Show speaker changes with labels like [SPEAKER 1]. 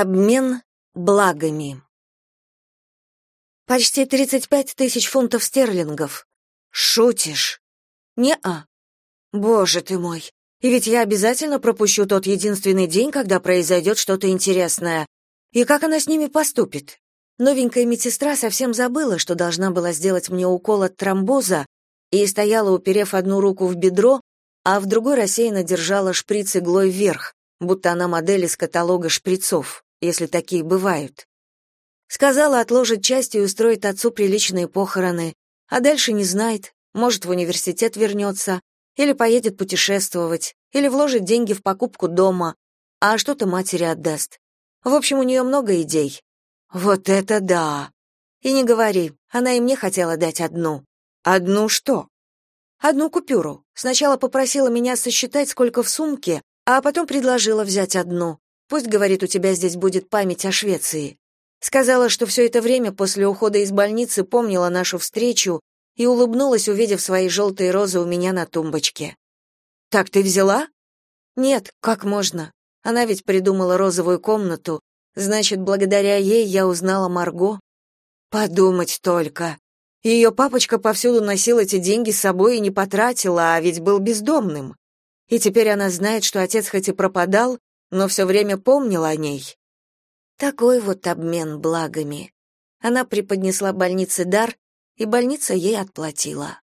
[SPEAKER 1] Обмен благами. Почти 35 тысяч фунтов стерлингов. Шутишь? Не-а. Боже ты мой. И ведь я обязательно пропущу тот единственный день, когда произойдет что-то интересное. И как она с ними поступит? Новенькая медсестра совсем забыла, что должна была сделать мне укол от тромбоза, и стояла, уперев одну руку в бедро, а в другой рассеянно держала шприц иглой вверх, будто она модель из каталога шприцов если такие бывают. Сказала, отложит часть и устроит отцу приличные похороны, а дальше не знает, может, в университет вернется, или поедет путешествовать, или вложит деньги в покупку дома, а что-то матери отдаст. В общем, у нее много идей. Вот это да! И не говори, она и мне хотела дать одну. Одну что? Одну купюру. Сначала попросила меня сосчитать, сколько в сумке, а потом предложила взять одну. Пусть, говорит, у тебя здесь будет память о Швеции. Сказала, что все это время после ухода из больницы помнила нашу встречу и улыбнулась, увидев свои желтые розы у меня на тумбочке. «Так ты взяла?» «Нет, как можно? Она ведь придумала розовую комнату. Значит, благодаря ей я узнала Марго. Подумать только. Ее папочка повсюду носил эти деньги с собой и не потратила, а ведь был бездомным. И теперь она знает, что отец хоть и пропадал, но все время помнил о ней. Такой вот обмен благами. Она преподнесла больнице дар, и больница ей отплатила.